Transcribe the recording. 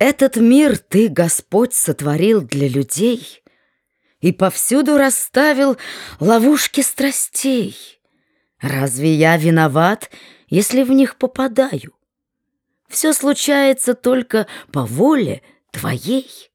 Этот мир ты, Господь, сотворил для людей И повсюду расставил ловушки страстей. Разве я виноват, если в них попадаю? Все случается только по воле твоей.